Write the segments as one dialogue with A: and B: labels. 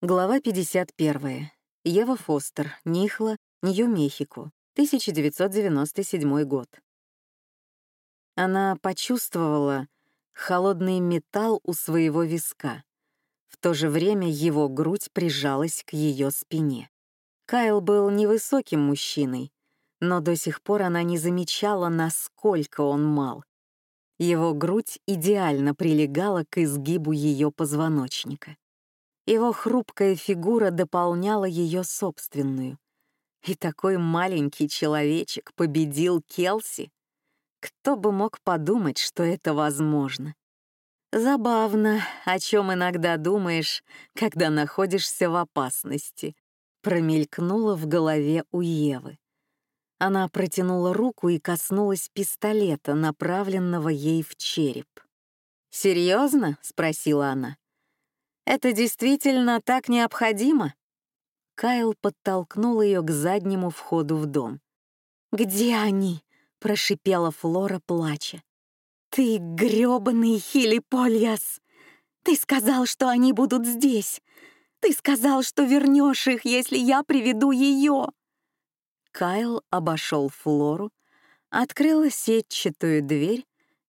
A: Глава 51. Ева Фостер, Нихла, Нью-Мехико, 1997 год. Она почувствовала холодный металл у своего виска. В то же время его грудь прижалась к ее спине. Кайл был невысоким мужчиной, но до сих пор она не замечала, насколько он мал. Его грудь идеально прилегала к изгибу ее позвоночника. Его хрупкая фигура дополняла ее собственную. И такой маленький человечек победил Келси. Кто бы мог подумать, что это возможно? Забавно, о чем иногда думаешь, когда находишься в опасности. Промелькнуло в голове у Евы. Она протянула руку и коснулась пистолета, направленного ей в череп. «Серьезно?» — спросила она. Это действительно так необходимо?» Кайл подтолкнул ее к заднему входу в дом. «Где они?» — прошипела Флора, плача. «Ты грёбаный Хилипольяс! Ты сказал, что они будут здесь! Ты сказал, что вернешь их, если я приведу ее!» Кайл обошел Флору, открыл сетчатую дверь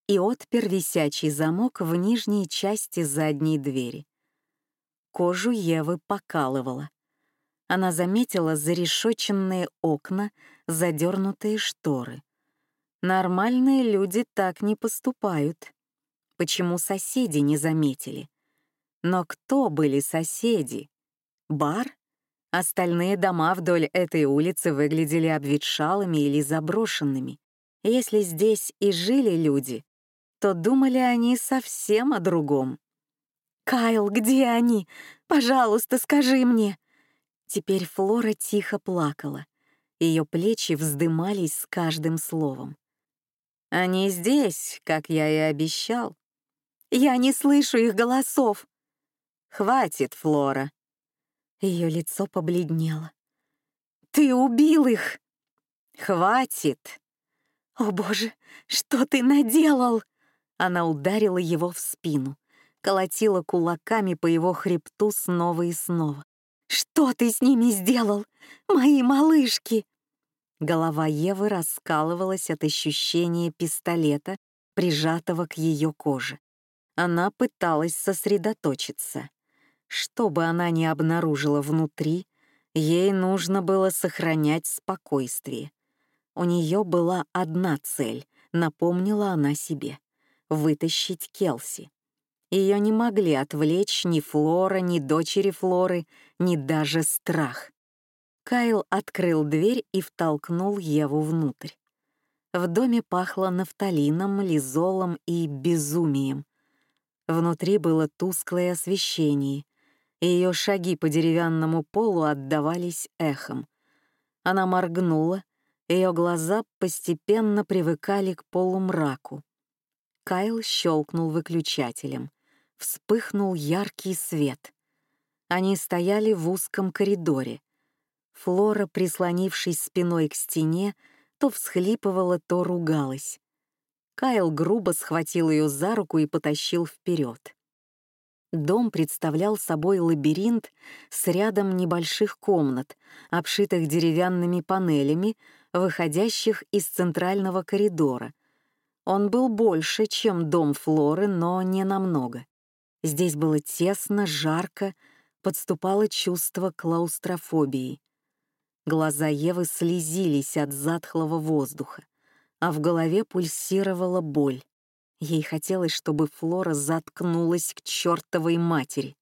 A: и отпер висячий замок в нижней части задней двери. Кожу Евы покалывала. Она заметила зарешоченные окна, задернутые шторы. Нормальные люди так не поступают. Почему соседи не заметили? Но кто были соседи? Бар? Остальные дома вдоль этой улицы выглядели обветшалыми или заброшенными. Если здесь и жили люди, то думали они совсем о другом. «Кайл, где они? Пожалуйста, скажи мне!» Теперь Флора тихо плакала. Ее плечи вздымались с каждым словом. «Они здесь, как я и обещал». «Я не слышу их голосов». «Хватит, Флора». Ее лицо побледнело. «Ты убил их!» «Хватит!» «О боже, что ты наделал?» Она ударила его в спину колотила кулаками по его хребту снова и снова. «Что ты с ними сделал? Мои малышки!» Голова Евы раскалывалась от ощущения пистолета, прижатого к ее коже. Она пыталась сосредоточиться. Что бы она ни обнаружила внутри, ей нужно было сохранять спокойствие. У нее была одна цель, напомнила она себе — вытащить Келси. Ее не могли отвлечь ни Флора, ни дочери Флоры, ни даже страх. Кайл открыл дверь и втолкнул Еву внутрь. В доме пахло нафталином, лизолом и безумием. Внутри было тусклое освещение, и ее шаги по деревянному полу отдавались эхом. Она моргнула, ее глаза постепенно привыкали к полумраку. Кайл щелкнул выключателем вспыхнул яркий свет. Они стояли в узком коридоре. Флора, прислонившись спиной к стене, то всхлипывала, то ругалась. Кайл грубо схватил ее за руку и потащил вперед. Дом представлял собой лабиринт с рядом небольших комнат, обшитых деревянными панелями, выходящих из центрального коридора. Он был больше, чем дом Флоры, но не намного. Здесь было тесно, жарко, подступало чувство клаустрофобии. Глаза Евы слезились от затхлого воздуха, а в голове пульсировала боль. Ей хотелось, чтобы Флора заткнулась к чертовой матери.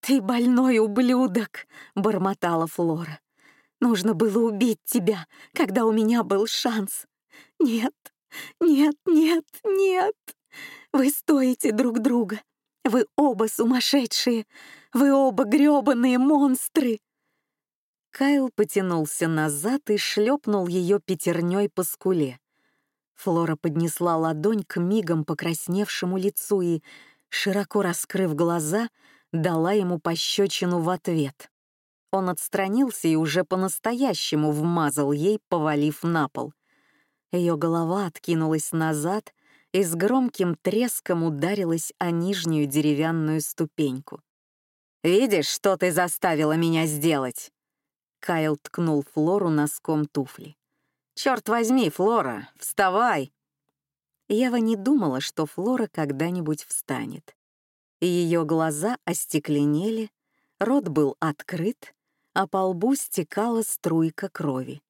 A: «Ты больной ублюдок!» — бормотала Флора. «Нужно было убить тебя, когда у меня был шанс. Нет, нет, нет, нет. Вы стоите друг друга. Вы оба сумасшедшие! Вы оба грёбаные монстры!» Кайл потянулся назад и шлепнул ее пятерней по скуле. Флора поднесла ладонь к мигом покрасневшему лицу и, широко раскрыв глаза, дала ему пощечину в ответ. Он отстранился и уже по-настоящему вмазал ей, повалив на пол. Ее голова откинулась назад, и с громким треском ударилась о нижнюю деревянную ступеньку. «Видишь, что ты заставила меня сделать?» Кайл ткнул Флору носком туфли. «Черт возьми, Флора, вставай!» Ева не думала, что Флора когда-нибудь встанет. Ее глаза остекленели, рот был открыт, а по лбу стекала струйка крови.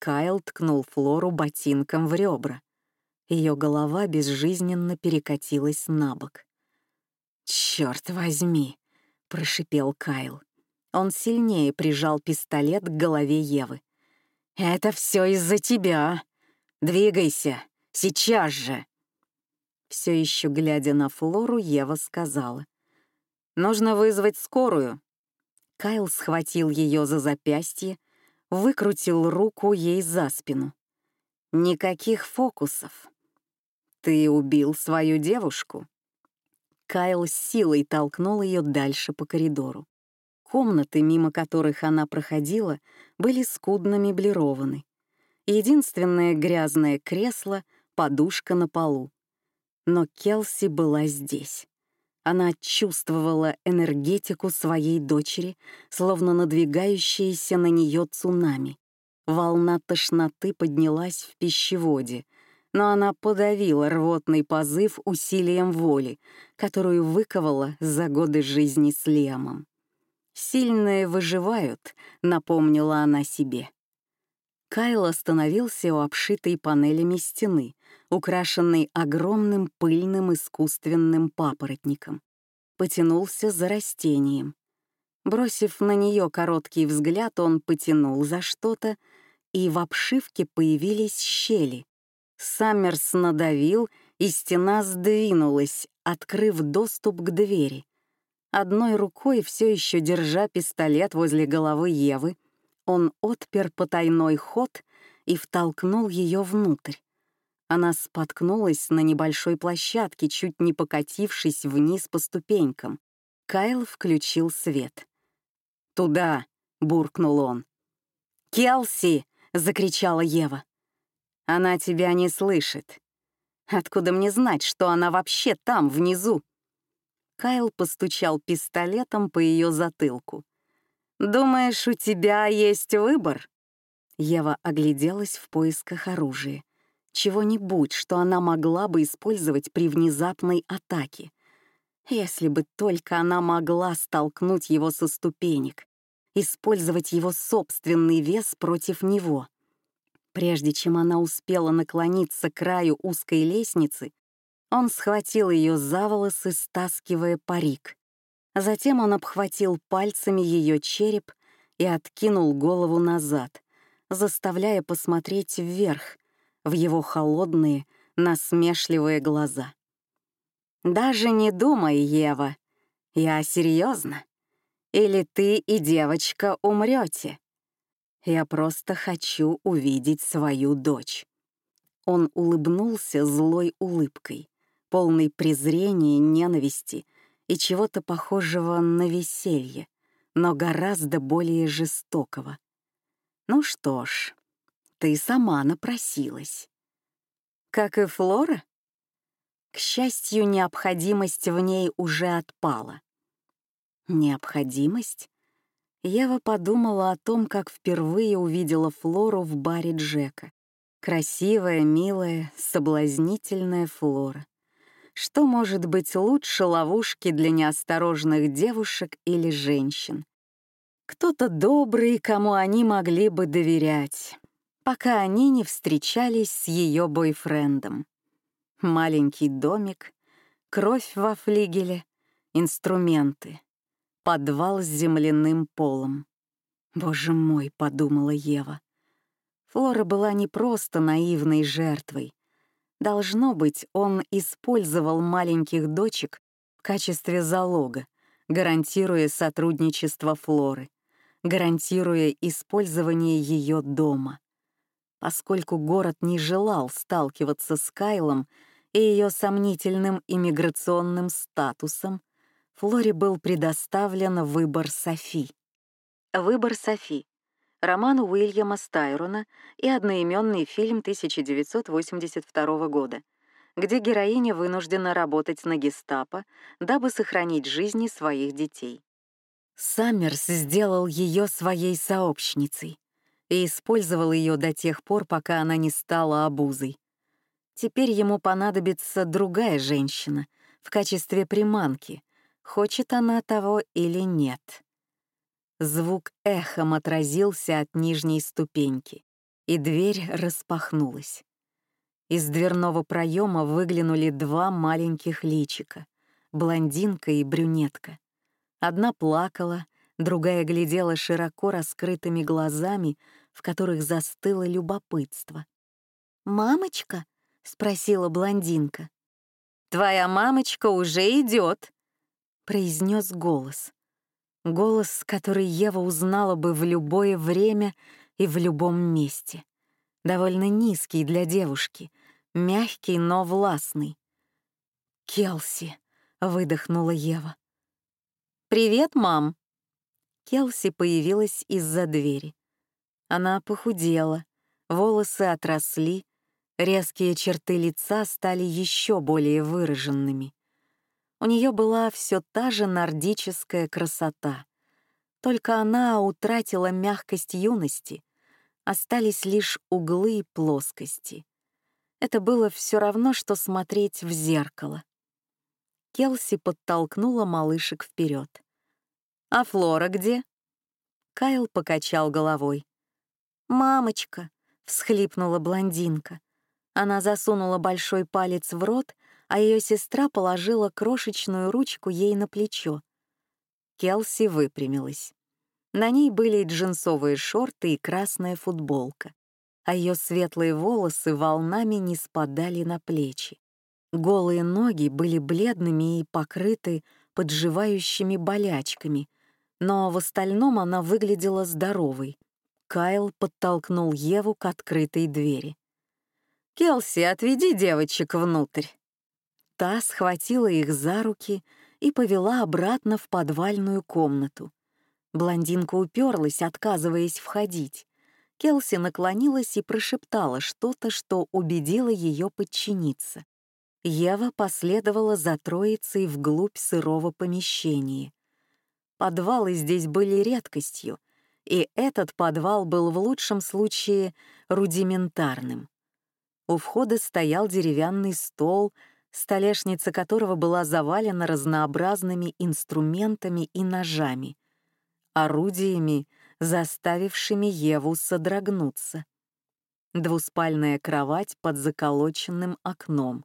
A: Кайл ткнул Флору ботинком в ребра. Ее голова безжизненно перекатилась на бок. «Черт возьми!» — прошипел Кайл. Он сильнее прижал пистолет к голове Евы. «Это все из-за тебя! Двигайся! Сейчас же!» Все еще глядя на Флору, Ева сказала. «Нужно вызвать скорую». Кайл схватил ее за запястье, выкрутил руку ей за спину. «Никаких фокусов. Ты убил свою девушку». Кайл с силой толкнул ее дальше по коридору. Комнаты, мимо которых она проходила, были скудно меблированы. Единственное грязное кресло — подушка на полу. Но Келси была здесь. Она чувствовала энергетику своей дочери, словно надвигающееся на нее цунами. Волна тошноты поднялась в пищеводе, но она подавила рвотный позыв усилием воли, которую выковала за годы жизни с Лемом. «Сильные выживают», — напомнила она себе. Кайл остановился у обшитой панелями стены, украшенной огромным пыльным искусственным папоротником. Потянулся за растением. Бросив на нее короткий взгляд, он потянул за что-то, и в обшивке появились щели. Саммерс надавил, и стена сдвинулась, открыв доступ к двери. Одной рукой, все еще держа пистолет возле головы Евы, он отпер потайной ход и втолкнул ее внутрь. Она споткнулась на небольшой площадке, чуть не покатившись вниз по ступенькам. Кайл включил свет. «Туда!» — буркнул он. «Келси!» — закричала Ева. «Она тебя не слышит. Откуда мне знать, что она вообще там, внизу?» Кайл постучал пистолетом по ее затылку. «Думаешь, у тебя есть выбор?» Ева огляделась в поисках оружия. Чего-нибудь, что она могла бы использовать при внезапной атаке. Если бы только она могла столкнуть его со ступенек, использовать его собственный вес против него. Прежде чем она успела наклониться к краю узкой лестницы, он схватил ее за волосы, стаскивая парик. Затем он обхватил пальцами ее череп и откинул голову назад, заставляя посмотреть вверх, в его холодные, насмешливые глаза. «Даже не думай, Ева, я серьезно. Или ты и девочка умрете. Я просто хочу увидеть свою дочь». Он улыбнулся злой улыбкой полный презрения, ненависти и чего-то похожего на веселье, но гораздо более жестокого. Ну что ж, ты сама напросилась. Как и Флора? К счастью, необходимость в ней уже отпала. Необходимость? Ева подумала о том, как впервые увидела Флору в баре Джека. Красивая, милая, соблазнительная Флора. Что может быть лучше ловушки для неосторожных девушек или женщин? Кто-то добрый, кому они могли бы доверять, пока они не встречались с ее бойфрендом. Маленький домик, кровь во флигеле, инструменты, подвал с земляным полом. «Боже мой», — подумала Ева. Флора была не просто наивной жертвой. Должно быть, он использовал маленьких дочек в качестве залога, гарантируя сотрудничество Флоры, гарантируя использование ее дома. Поскольку город не желал сталкиваться с Кайлом и ее сомнительным иммиграционным статусом, Флоре был предоставлен выбор Софи. Выбор Софи роман Уильяма Стайрона и одноименный фильм 1982 года, где героиня вынуждена работать на гестапо, дабы сохранить жизни своих детей. Саммерс сделал ее своей сообщницей и использовал ее до тех пор, пока она не стала обузой. Теперь ему понадобится другая женщина в качестве приманки, хочет она того или нет. Звук эхом отразился от нижней ступеньки, и дверь распахнулась. Из дверного проема выглянули два маленьких личика — блондинка и брюнетка. Одна плакала, другая глядела широко раскрытыми глазами, в которых застыло любопытство. «Мамочка?» — спросила блондинка. «Твоя мамочка уже идет, произнес голос. Голос, который Ева узнала бы в любое время и в любом месте. Довольно низкий для девушки, мягкий, но властный. «Келси», — выдохнула Ева. «Привет, мам!» Келси появилась из-за двери. Она похудела, волосы отросли, резкие черты лица стали еще более выраженными. У нее была все та же нордическая красота. Только она утратила мягкость юности, остались лишь углы и плоскости. Это было все равно, что смотреть в зеркало. Келси подтолкнула малышек вперед. «А Флора где?» Кайл покачал головой. «Мамочка!» — всхлипнула блондинка. Она засунула большой палец в рот а ее сестра положила крошечную ручку ей на плечо. Келси выпрямилась. На ней были джинсовые шорты и красная футболка, а ее светлые волосы волнами не спадали на плечи. Голые ноги были бледными и покрыты подживающими болячками, но в остальном она выглядела здоровой. Кайл подтолкнул Еву к открытой двери. «Келси, отведи девочек внутрь». Та схватила их за руки и повела обратно в подвальную комнату. Блондинка уперлась, отказываясь входить. Келси наклонилась и прошептала что-то, что убедило ее подчиниться. Ева последовала за троицей вглубь сырого помещения. Подвалы здесь были редкостью, и этот подвал был в лучшем случае рудиментарным. У входа стоял деревянный стол столешница которого была завалена разнообразными инструментами и ножами, орудиями, заставившими Еву содрогнуться. Двуспальная кровать под заколоченным окном,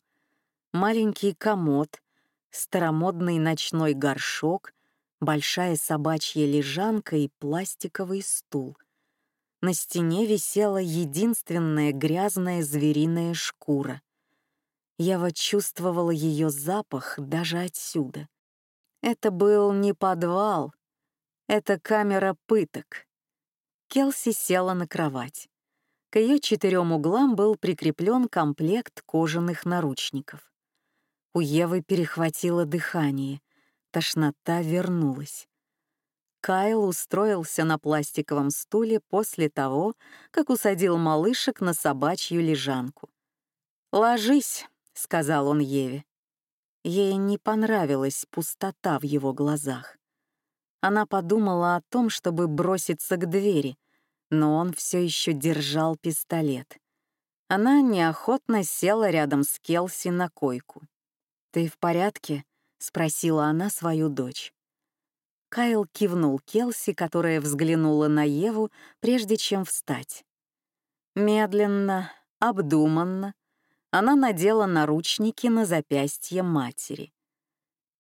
A: маленький комод, старомодный ночной горшок, большая собачья лежанка и пластиковый стул. На стене висела единственная грязная звериная шкура. Ева чувствовала ее запах даже отсюда. Это был не подвал, это камера пыток. Келси села на кровать. К ее четырем углам был прикреплен комплект кожаных наручников. У Евы перехватило дыхание, тошнота вернулась. Кайл устроился на пластиковом стуле после того, как усадил малышек на собачью лежанку. «Ложись», — сказал он Еве. Ей не понравилась пустота в его глазах. Она подумала о том, чтобы броситься к двери, но он все еще держал пистолет. Она неохотно села рядом с Келси на койку. «Ты в порядке?» — спросила она свою дочь. Кайл кивнул Келси, которая взглянула на Еву, прежде чем встать. Медленно, обдуманно, она надела наручники на запястье матери.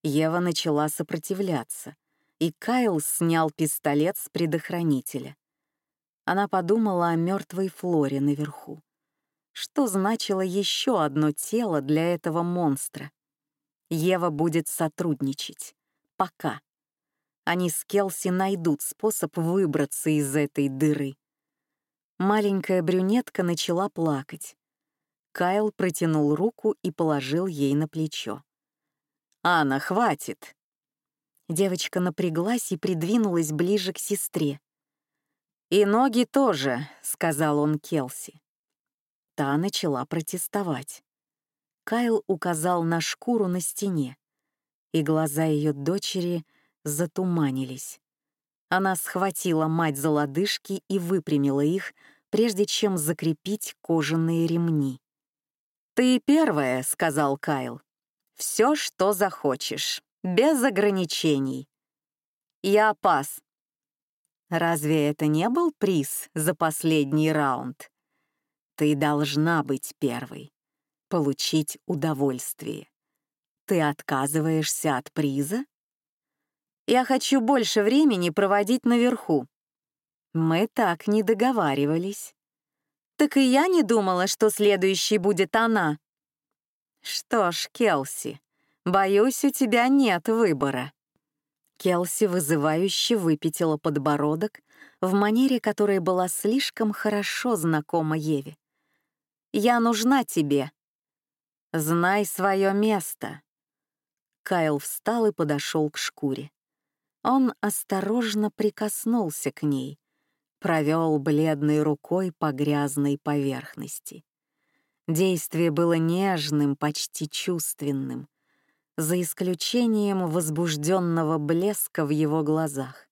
A: Ева начала сопротивляться, и Кайл снял пистолет с предохранителя. Она подумала о мертвой Флоре наверху. Что значило еще одно тело для этого монстра? Ева будет сотрудничать. Пока. Они с Келси найдут способ выбраться из этой дыры. Маленькая брюнетка начала плакать. Кайл протянул руку и положил ей на плечо. «Анна, хватит!» Девочка напряглась и придвинулась ближе к сестре. «И ноги тоже», — сказал он Келси. Та начала протестовать. Кайл указал на шкуру на стене, и глаза ее дочери затуманились. Она схватила мать за лодыжки и выпрямила их, прежде чем закрепить кожаные ремни. «Ты первая», — сказал Кайл. «Все, что захочешь, без ограничений». «Я пас». «Разве это не был приз за последний раунд?» «Ты должна быть первой, получить удовольствие. Ты отказываешься от приза?» «Я хочу больше времени проводить наверху». «Мы так не договаривались». Так и я не думала, что следующей будет она. Что ж, Келси, боюсь, у тебя нет выбора. Келси вызывающе выпятила подбородок в манере, которая была слишком хорошо знакома Еве. «Я нужна тебе. Знай свое место». Кайл встал и подошел к шкуре. Он осторожно прикоснулся к ней, провел бледной рукой по грязной поверхности. Действие было нежным, почти чувственным, за исключением возбужденного блеска в его глазах.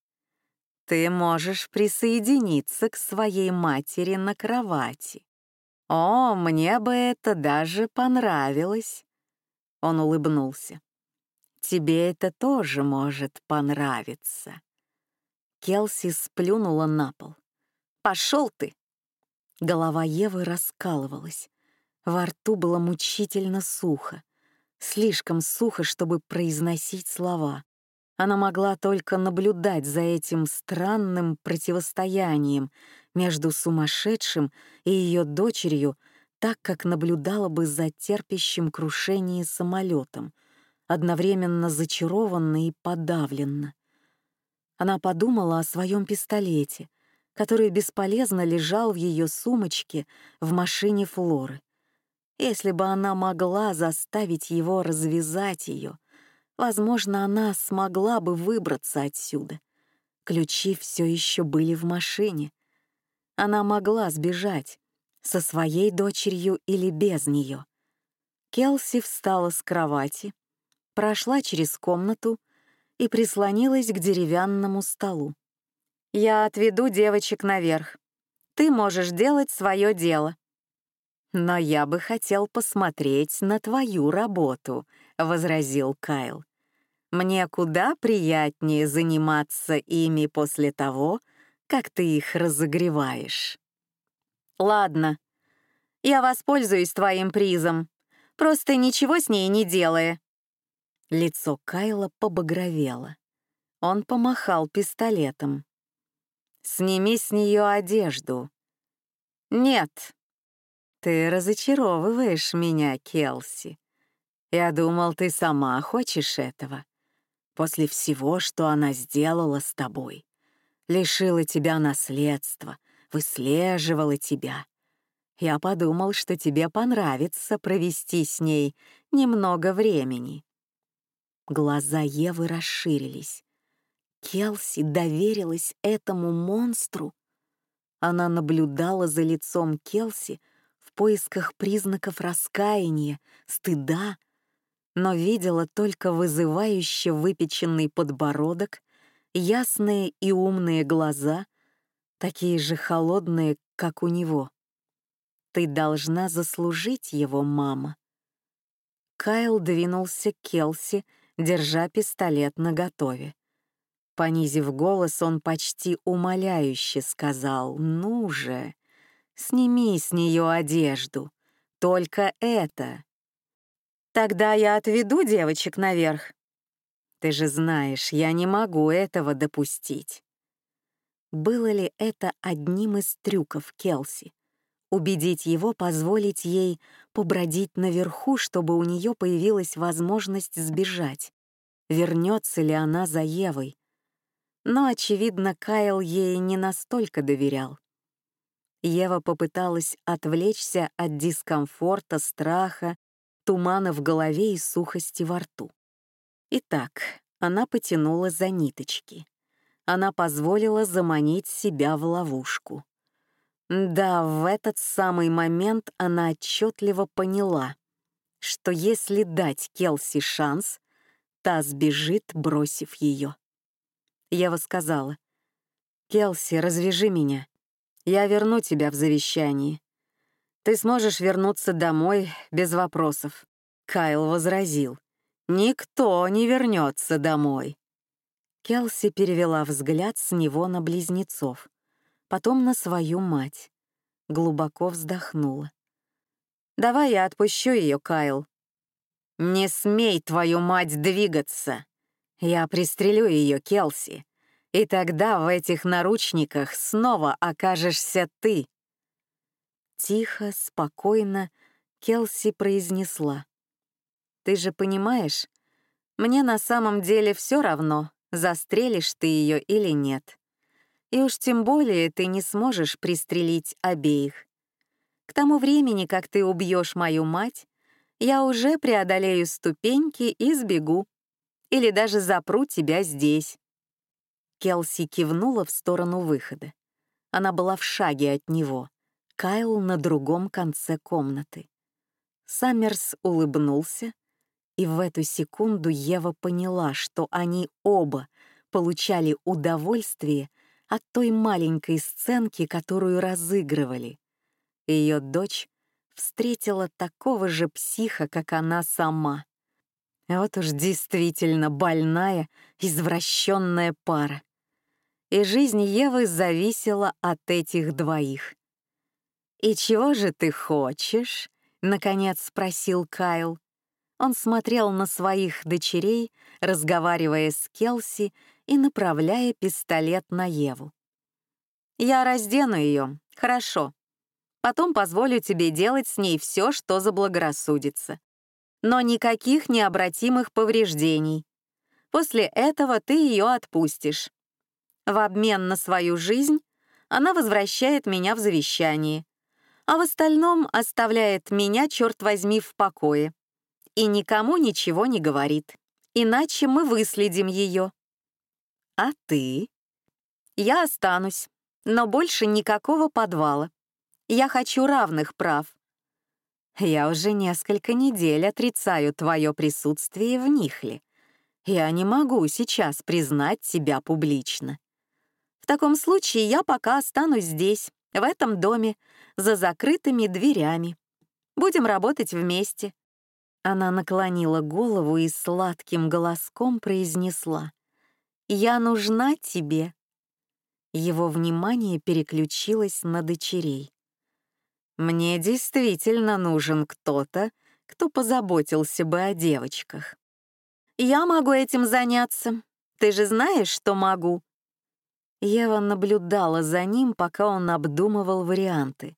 A: «Ты можешь присоединиться к своей матери на кровати. О, мне бы это даже понравилось!» Он улыбнулся. «Тебе это тоже может понравиться». Келси сплюнула на пол. Пошел ты!» Голова Евы раскалывалась. Во рту было мучительно сухо. Слишком сухо, чтобы произносить слова. Она могла только наблюдать за этим странным противостоянием между сумасшедшим и ее дочерью, так как наблюдала бы за терпящим крушение самолетом, одновременно зачарованно и подавленно. Она подумала о своем пистолете, который бесполезно лежал в ее сумочке в машине Флоры. Если бы она могла заставить его развязать ее, возможно, она смогла бы выбраться отсюда. Ключи все еще были в машине. Она могла сбежать со своей дочерью или без нее. Келси встала с кровати, прошла через комнату и прислонилась к деревянному столу. Я отведу девочек наверх. Ты можешь делать свое дело. Но я бы хотел посмотреть на твою работу, возразил Кайл. Мне куда приятнее заниматься ими после того, как ты их разогреваешь. Ладно, я воспользуюсь твоим призом, просто ничего с ней не делая. Лицо Кайла побагровело. Он помахал пистолетом. Сними с нее одежду. Нет. Ты разочаровываешь меня, Келси. Я думал, ты сама хочешь этого. После всего, что она сделала с тобой. Лишила тебя наследства, выслеживала тебя. Я подумал, что тебе понравится провести с ней немного времени. Глаза Евы расширились. Келси доверилась этому монстру. Она наблюдала за лицом Келси в поисках признаков раскаяния, стыда, но видела только вызывающе выпеченный подбородок, ясные и умные глаза, такие же холодные, как у него. Ты должна заслужить его, мама. Кайл двинулся к Келси, держа пистолет наготове. Понизив голос, он почти умоляюще сказал «Ну же, сними с нее одежду, только это». «Тогда я отведу девочек наверх». «Ты же знаешь, я не могу этого допустить». Было ли это одним из трюков Келси? Убедить его позволить ей побродить наверху, чтобы у нее появилась возможность сбежать. Вернется ли она за Евой? Но, очевидно, Кайл ей не настолько доверял. Ева попыталась отвлечься от дискомфорта, страха, тумана в голове и сухости во рту. Итак, она потянула за ниточки. Она позволила заманить себя в ловушку. Да, в этот самый момент она отчетливо поняла, что если дать Келси шанс, та сбежит, бросив ее. Ева сказала, «Келси, развяжи меня. Я верну тебя в завещании. Ты сможешь вернуться домой без вопросов». Кайл возразил. «Никто не вернется домой». Келси перевела взгляд с него на близнецов, потом на свою мать. Глубоко вздохнула. «Давай я отпущу ее, Кайл». «Не смей, твою мать, двигаться!» «Я пристрелю ее, Келси, и тогда в этих наручниках снова окажешься ты». Тихо, спокойно Келси произнесла. «Ты же понимаешь, мне на самом деле все равно, застрелишь ты ее или нет. И уж тем более ты не сможешь пристрелить обеих. К тому времени, как ты убьешь мою мать, я уже преодолею ступеньки и сбегу. Или даже запру тебя здесь». Келси кивнула в сторону выхода. Она была в шаге от него. Кайл на другом конце комнаты. Саммерс улыбнулся, и в эту секунду Ева поняла, что они оба получали удовольствие от той маленькой сценки, которую разыгрывали. Ее дочь встретила такого же психа, как она сама. Вот уж действительно больная, извращенная пара. И жизнь Евы зависела от этих двоих. «И чего же ты хочешь?» — наконец спросил Кайл. Он смотрел на своих дочерей, разговаривая с Келси и направляя пистолет на Еву. «Я раздену ее, хорошо. Потом позволю тебе делать с ней все, что заблагорассудится. Но никаких необратимых повреждений. После этого ты ее отпустишь. В обмен на свою жизнь она возвращает меня в завещании, а в остальном оставляет меня, черт возьми, в покое и никому ничего не говорит. Иначе мы выследим ее. А ты? Я останусь, но больше никакого подвала. Я хочу равных прав. Я уже несколько недель отрицаю твое присутствие в Нихле. Я не могу сейчас признать тебя публично. В таком случае я пока останусь здесь, в этом доме, за закрытыми дверями. Будем работать вместе. Она наклонила голову и сладким голоском произнесла «Я нужна тебе». Его внимание переключилось на дочерей. «Мне действительно нужен кто-то, кто позаботился бы о девочках. Я могу этим заняться. Ты же знаешь, что могу». Ева наблюдала за ним, пока он обдумывал варианты.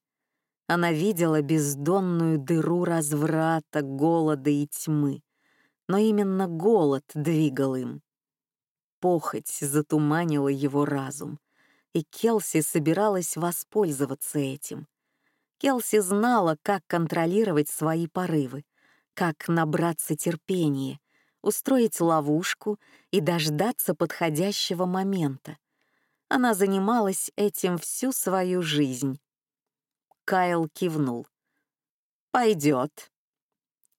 A: Она видела бездонную дыру разврата, голода и тьмы. Но именно голод двигал им. Похоть затуманила его разум, и Келси собиралась воспользоваться этим. Келси знала, как контролировать свои порывы, как набраться терпения, устроить ловушку и дождаться подходящего момента. Она занималась этим всю свою жизнь, Кайл кивнул. «Пойдет».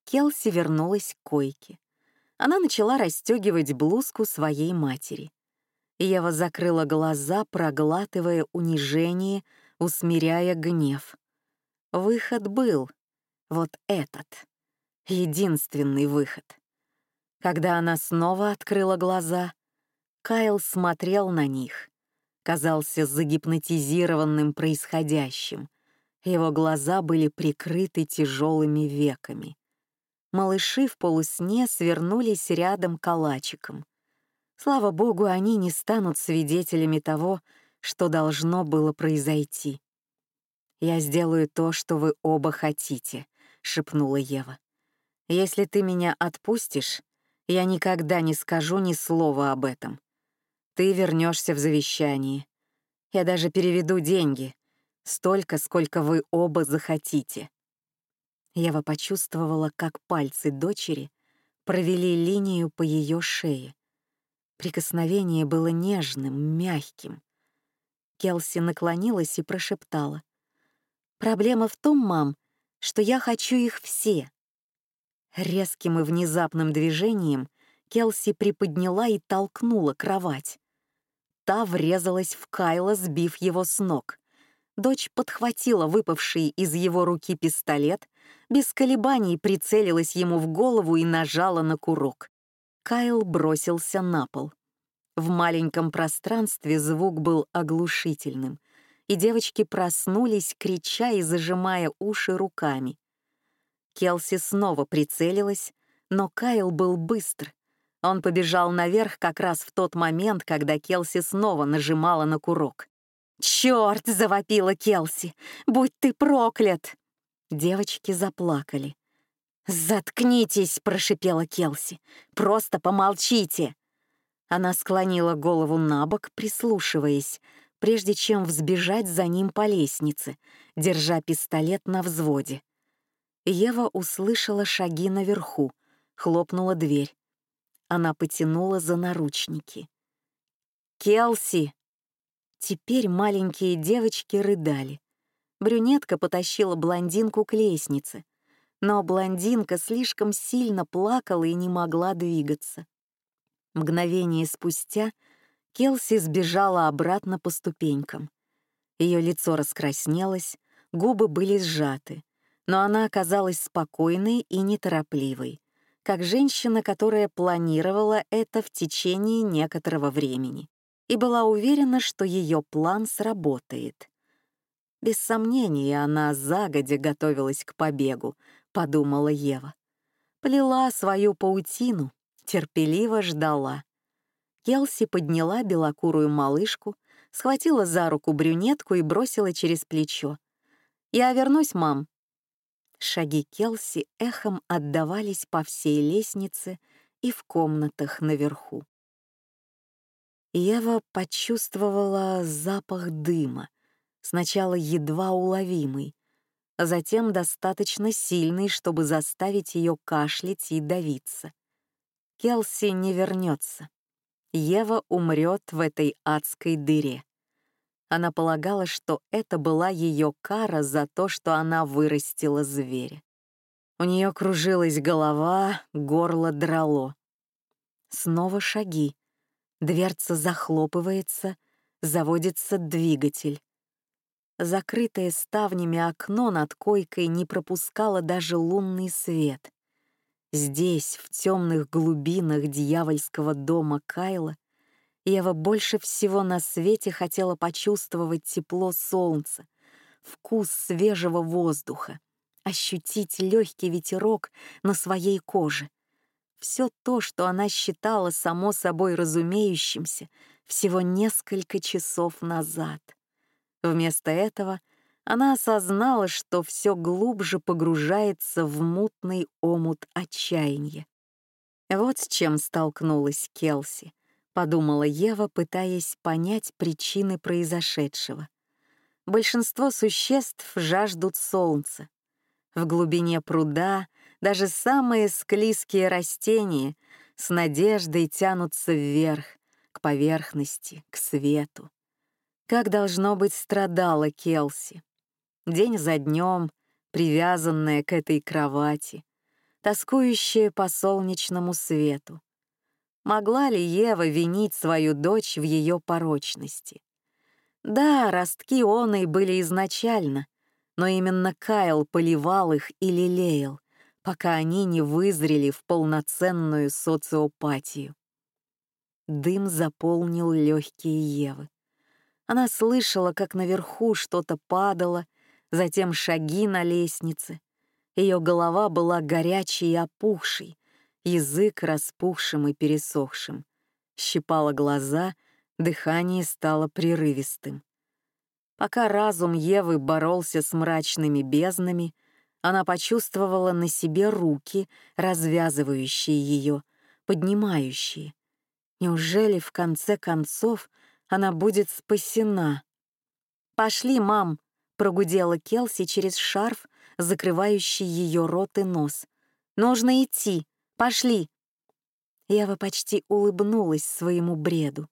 A: Келси вернулась к койке. Она начала расстегивать блузку своей матери. Ева закрыла глаза, проглатывая унижение, усмиряя гнев. Выход был. Вот этот. Единственный выход. Когда она снова открыла глаза, Кайл смотрел на них. Казался загипнотизированным происходящим, его глаза были прикрыты тяжелыми веками. Малыши в полусне свернулись рядом калачиком. Слава богу, они не станут свидетелями того, что должно было произойти. «Я сделаю то, что вы оба хотите», — шепнула Ева. «Если ты меня отпустишь, я никогда не скажу ни слова об этом. Ты вернешься в завещание. Я даже переведу деньги, Столько, сколько вы оба захотите. Ева почувствовала, как пальцы дочери провели линию по ее шее. Прикосновение было нежным, мягким. Келси наклонилась и прошептала. «Проблема в том, мам, что я хочу их все». Резким и внезапным движением Келси приподняла и толкнула кровать. та врезалась в Кайла, сбив его с ног. Дочь подхватила выпавший из его руки пистолет, без колебаний прицелилась ему в голову и нажала на курок. Кайл бросился на пол. В маленьком пространстве звук был оглушительным, и девочки проснулись, крича и зажимая уши руками. Келси снова прицелилась, но Кайл был быстр. Он побежал наверх как раз в тот момент, когда Келси снова нажимала на курок. «Чёрт!» — завопила Келси. «Будь ты проклят!» Девочки заплакали. «Заткнитесь!» — прошипела Келси. «Просто помолчите!» Она склонила голову на бок, прислушиваясь, прежде чем взбежать за ним по лестнице, держа пистолет на взводе. Ева услышала шаги наверху, хлопнула дверь. Она потянула за наручники. «Келси!» Теперь маленькие девочки рыдали. Брюнетка потащила блондинку к лестнице, но блондинка слишком сильно плакала и не могла двигаться. Мгновение спустя Келси сбежала обратно по ступенькам. Ее лицо раскраснелось, губы были сжаты, но она оказалась спокойной и неторопливой, как женщина, которая планировала это в течение некоторого времени и была уверена, что ее план сработает. Без сомнения, она загодя готовилась к побегу, подумала Ева. Плела свою паутину, терпеливо ждала. Келси подняла белокурую малышку, схватила за руку брюнетку и бросила через плечо. «Я вернусь, мам». Шаги Келси эхом отдавались по всей лестнице и в комнатах наверху. Ева почувствовала запах дыма, сначала едва уловимый, а затем достаточно сильный, чтобы заставить ее кашлять и давиться. Келси не вернется. Ева умрет в этой адской дыре. Она полагала, что это была ее кара за то, что она вырастила зверя. У нее кружилась голова, горло драло. Снова шаги. Дверца захлопывается, заводится двигатель. Закрытое ставнями окно над койкой не пропускало даже лунный свет. Здесь, в темных глубинах дьявольского дома Кайла, Ева больше всего на свете хотела почувствовать тепло солнца, вкус свежего воздуха, ощутить легкий ветерок на своей коже все то, что она считала само собой разумеющимся всего несколько часов назад. Вместо этого она осознала, что все глубже погружается в мутный омут отчаяния. Вот с чем столкнулась Келси, подумала Ева, пытаясь понять причины произошедшего. Большинство существ жаждут солнца. В глубине пруда даже самые склизкие растения с надеждой тянутся вверх, к поверхности, к свету. Как должно быть страдала Келси. День за днем, привязанная к этой кровати, тоскующая по солнечному свету. Могла ли Ева винить свою дочь в ее порочности? Да, ростки оной были изначально, но именно Кайл поливал их и лелеял, пока они не вызрели в полноценную социопатию. Дым заполнил легкие Евы. Она слышала, как наверху что-то падало, затем шаги на лестнице. Ее голова была горячей и опухшей, язык распухшим и пересохшим. Щипала глаза, дыхание стало прерывистым. Пока разум Евы боролся с мрачными безднами, она почувствовала на себе руки, развязывающие ее, поднимающие. Неужели в конце концов она будет спасена? «Пошли, мам!» — прогудела Келси через шарф, закрывающий ее рот и нос. «Нужно идти! Пошли!» Ева почти улыбнулась своему бреду.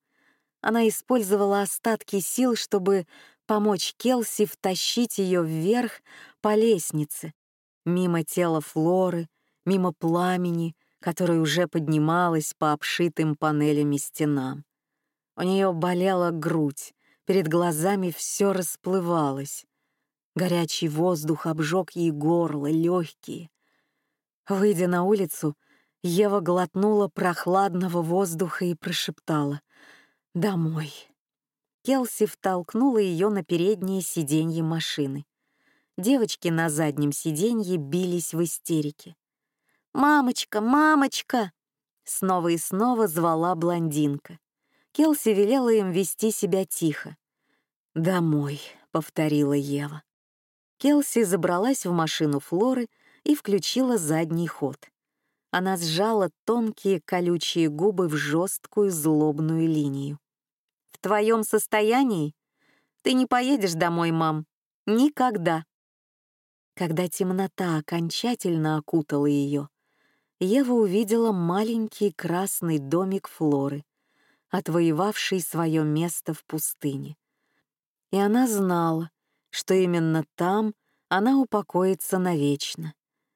A: Она использовала остатки сил, чтобы помочь Келси втащить ее вверх по лестнице, мимо тела Флоры, мимо пламени, которое уже поднималось по обшитым панелями стенам. У нее болела грудь, перед глазами все расплывалось. Горячий воздух обжег ей горло, легкие. Выйдя на улицу, Ева глотнула прохладного воздуха и прошептала «Домой». Келси втолкнула ее на переднее сиденье машины. Девочки на заднем сиденье бились в истерике. «Мамочка, мамочка!» Снова и снова звала блондинка. Келси велела им вести себя тихо. «Домой», — повторила Ева. Келси забралась в машину Флоры и включила задний ход. Она сжала тонкие колючие губы в жесткую злобную линию. «В твоем состоянии? Ты не поедешь домой, мам. Никогда!» Когда темнота окончательно окутала ее, Ева увидела маленький красный домик Флоры, отвоевавший свое место в пустыне. И она знала, что именно там она упокоится навечно,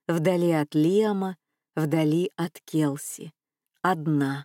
A: вдали от Лиама, вдали от Келси, одна.